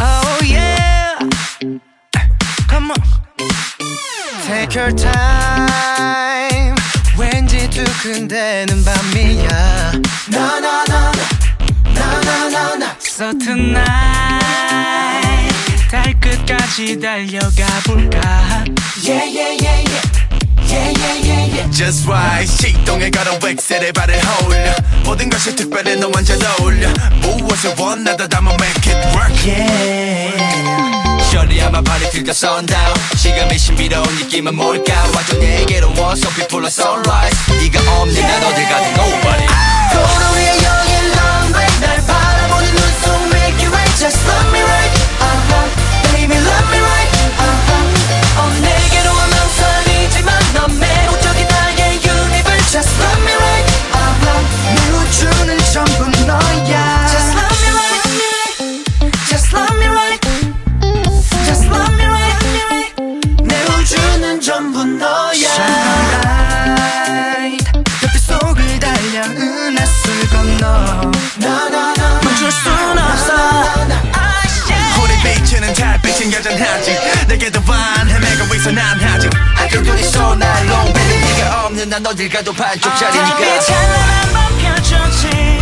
Oh yeah Come on Take your time 왠지 두근대는 밤이야 No no no no no no no So tonight 달 끝까지 달려가 볼까 Yeah yeah yeah yeah Yeah yeah yeah Just right 시동에 걸어 웩셀에 발을 홀려 모든 것이 특별해 너 완전 어울려 무엇을 원하든 I'ma make it work Yeah Shorty I'm a party till the sundown 시간의 신비로운 느낌은 뭘까 완전 내게로 와서 people are sunrise 네가 없는 난 어딜 가든 nobody 세계도 반 헤매고 있어 난 아직 아껴 눈이 쏘날 롱 배는 네가 없는 난 어딜 가도 반쪽짜리니까. 아, 어차피 한번 펼쳐진